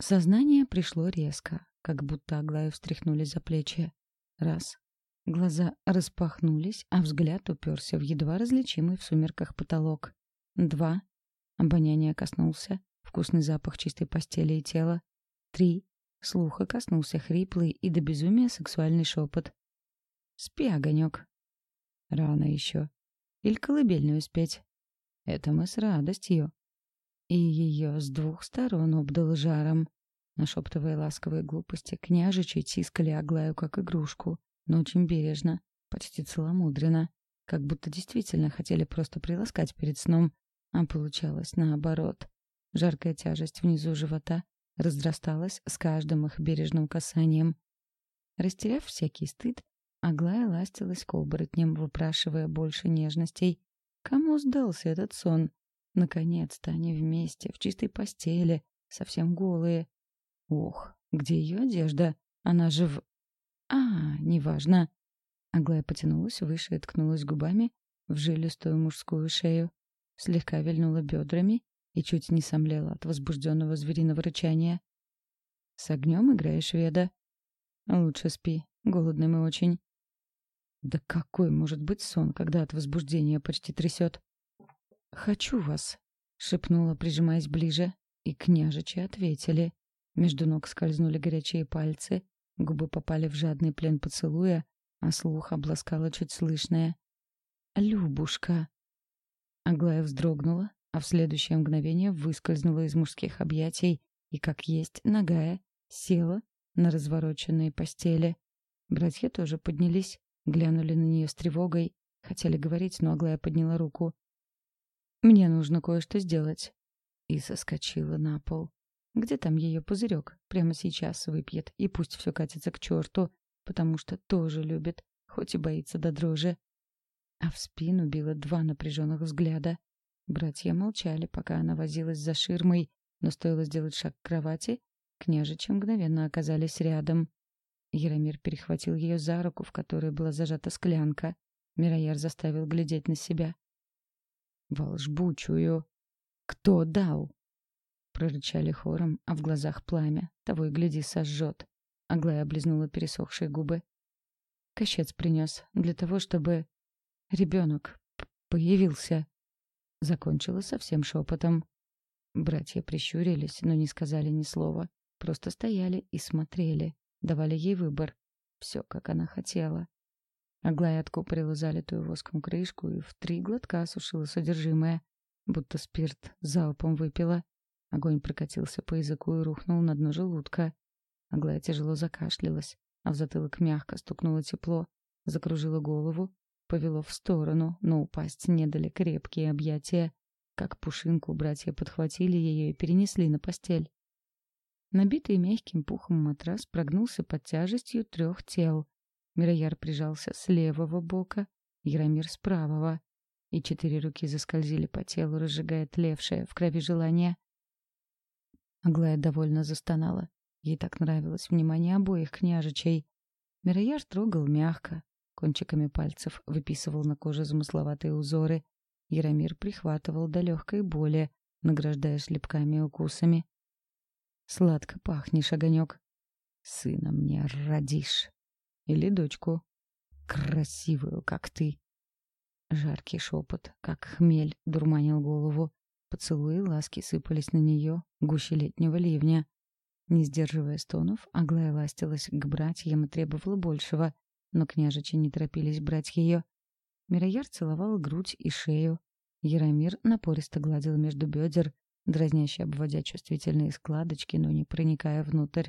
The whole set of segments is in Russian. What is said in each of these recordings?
Сознание пришло резко, как будто Аглаю встряхнули за плечи. Раз. Глаза распахнулись, а взгляд уперся в едва различимый в сумерках потолок. Два. Обоняние коснулся. Вкусный запах чистой постели и тела. Три. Слуха коснулся хриплый и до безумия сексуальный шепот. «Спи, огонек». Рано еще. Или колыбельную спеть. Это мы с радостью. И ее с двух сторон обдал жаром. Нашептывая ласковые глупости, княжичи тискали Аглаю как игрушку, но очень бережно, почти целомудренно, как будто действительно хотели просто приласкать перед сном, а получалось наоборот. Жаркая тяжесть внизу живота разрасталась с каждым их бережным касанием. Растеряв всякий стыд, Аглая ластилась к оборотням, выпрашивая больше нежностей. Кому сдался этот сон? Наконец-то они вместе, в чистой постели, совсем голые. Ох, где ее одежда? Она же в... А, неважно. Аглая потянулась выше и ткнулась губами в жилистую мужскую шею, слегка вильнула бедрами и чуть не сомлела от возбужденного звериного рычания. «С огнем играешь, Веда?» «Лучше спи. Голодный мы очень». «Да какой может быть сон, когда от возбуждения почти трясет?» «Хочу вас», — шепнула, прижимаясь ближе, и княжичи ответили. Между ног скользнули горячие пальцы, губы попали в жадный плен поцелуя, а слух обласкало чуть слышное. «Любушка!» Аглая вздрогнула, а в следующее мгновение выскользнула из мужских объятий и, как есть, нагая, села на развороченные постели. Братья тоже поднялись, глянули на нее с тревогой, хотели говорить, но Аглая подняла руку. «Мне нужно кое-что сделать». И соскочила на пол. Где там ее пузырек? Прямо сейчас выпьет, и пусть все катится к черту, потому что тоже любит, хоть и боится до дрожи. А в спину било два напряженных взгляда. Братья молчали, пока она возилась за ширмой, но стоило сделать шаг к кровати, княжичи мгновенно оказались рядом. Яромир перехватил ее за руку, в которой была зажата склянка. Мирояр заставил глядеть на себя. Волжбу чую. Кто дал? Прорычали хором, а в глазах пламя. Того и гляди, сожжет. Аглая облизнула пересохшие губы. Кощец принес для того, чтобы... Ребенок появился. Закончила совсем шепотом. Братья прищурились, но не сказали ни слова. Просто стояли и смотрели. Давали ей выбор. Все, как она хотела. Аглая откупорила залитую воском крышку и в три глотка осушила содержимое, будто спирт залпом выпила. Огонь прокатился по языку и рухнул на дно желудка. Аглая тяжело закашлялась, а в затылок мягко стукнуло тепло, закружила голову, повело в сторону, но упасть не дали крепкие объятия. Как пушинку братья подхватили ее и перенесли на постель. Набитый мягким пухом матрас прогнулся под тяжестью трех тел, Мирояр прижался с левого бока, Яромир с правого, и четыре руки заскользили по телу, разжигая тлевшее в крови желание. Аглая довольно застонала. Ей так нравилось внимание обоих княжичей. Мирояр трогал мягко, кончиками пальцев выписывал на коже замысловатые узоры. Яромир прихватывал до легкой боли, награждая шлепками и укусами. «Сладко пахнешь, огонек. Сына мне родишь». Или дочку. Красивую, как ты. Жаркий шепот, как хмель, дурманил голову. Поцелуи ласки сыпались на нее, гуще летнего ливня. Не сдерживая стонов, Аглая ластилась к братьям и требовала большего, но княжичи не торопились брать ее. Мирояр целовал грудь и шею. Яромир напористо гладил между бедер, дразняще обводя чувствительные складочки, но не проникая внутрь.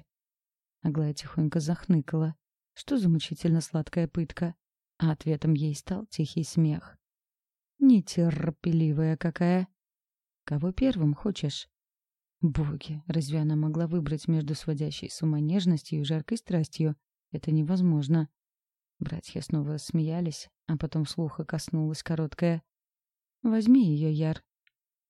Аглая тихонько захныкала. Что за мучительно сладкая пытка? А ответом ей стал тихий смех. Нетерпеливая какая. Кого первым хочешь? Боги, разве она могла выбрать между сводящей с ума нежностью и жаркой страстью? Это невозможно. Братья снова смеялись, а потом слуха коснулась короткая. «Возьми ее, Яр».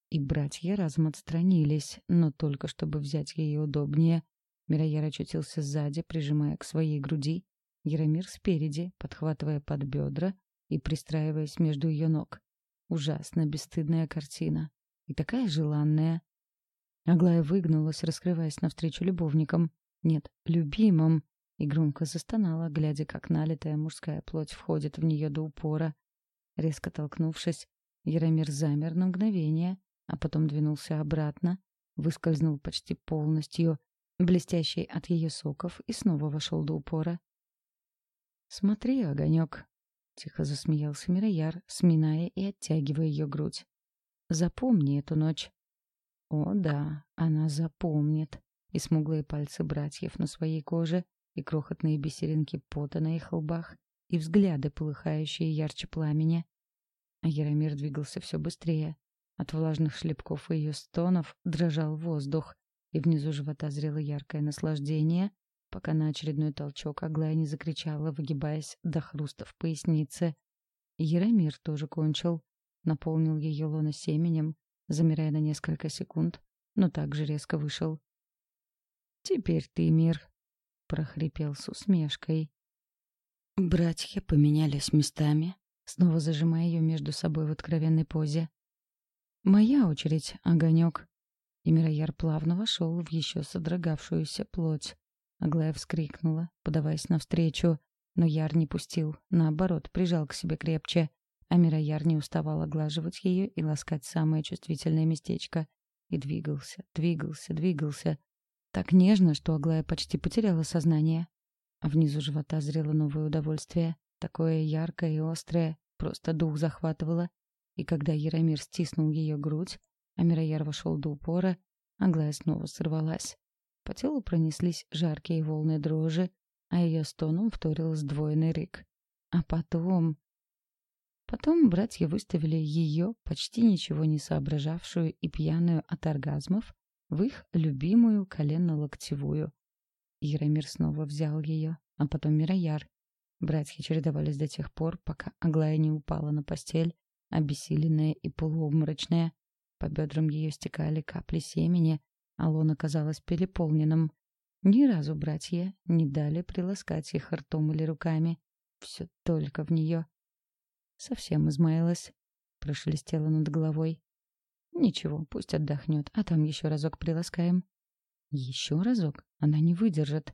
И братья разом отстранились, но только чтобы взять ее удобнее. Мирояр очутился сзади, прижимая к своей груди, Яромир спереди, подхватывая под бедра и пристраиваясь между ее ног. Ужасно бесстыдная картина. И такая желанная. Аглая выгнулась, раскрываясь навстречу любовникам. Нет, любимым. И громко застонала, глядя, как налитая мужская плоть входит в нее до упора. Резко толкнувшись, Яромир замер на мгновение, а потом двинулся обратно, выскользнул почти полностью, блестящий от ее соков, и снова вошел до упора. «Смотри, огонек!» — тихо засмеялся Мирояр, сминая и оттягивая ее грудь. «Запомни эту ночь». О, да, она запомнит. И смуглые пальцы братьев на своей коже, и крохотные бисеринки пота на их лбах, и взгляды, полыхающие ярче пламени. А Яромир двигался все быстрее. От влажных шлепков и ее стонов дрожал воздух, и внизу живота зрело яркое наслаждение, пока на очередной толчок Аглая не закричала, выгибаясь до хруста в пояснице. Яромир тоже кончил, наполнил ее лоно семенем, замирая на несколько секунд, но также резко вышел. «Теперь ты, мир!» — прохрипел с усмешкой. Братья поменялись местами, снова зажимая ее между собой в откровенной позе. «Моя очередь, огонек!» И Мирояр плавно вошел в еще содрогавшуюся плоть. Аглая вскрикнула, подаваясь навстречу, но Яр не пустил, наоборот, прижал к себе крепче. А Мирояр не уставал оглаживать ее и ласкать самое чувствительное местечко. И двигался, двигался, двигался. Так нежно, что Аглая почти потеряла сознание. А внизу живота зрело новое удовольствие. Такое яркое и острое, просто дух захватывало. И когда Яромир стиснул ее грудь, а Мирояр вошел до упора, Аглая снова сорвалась. По телу пронеслись жаркие волны дрожи, а ее стоном вторил сдвоенный рык. А потом... Потом братья выставили ее, почти ничего не соображавшую и пьяную от оргазмов, в их любимую коленно-локтевую. Яромир снова взял ее, а потом Мирояр. Братья чередовались до тех пор, пока Аглая не упала на постель, обессиленная и полуобморочная. По бедрам ее стекали капли семени, а лон оказалось переполненным. Ни разу братья не дали приласкать их ртом или руками. Все только в нее. Совсем измаялась. Прошелестела над головой. Ничего, пусть отдохнет, а там еще разок приласкаем. Еще разок? Она не выдержит.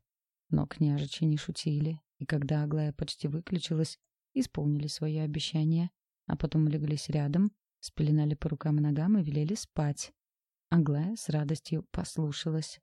Но княжичи не шутили, и когда Аглая почти выключилась, исполнили свое обещание, а потом леглись рядом, спеленали по рукам и ногам и велели спать. Аглая с радостью послушалась.